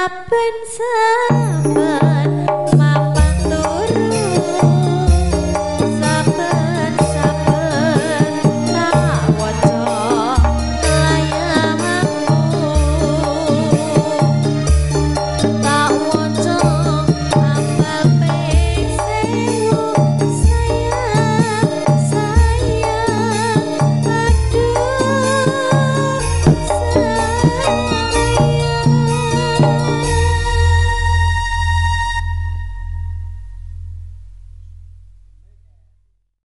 saben sa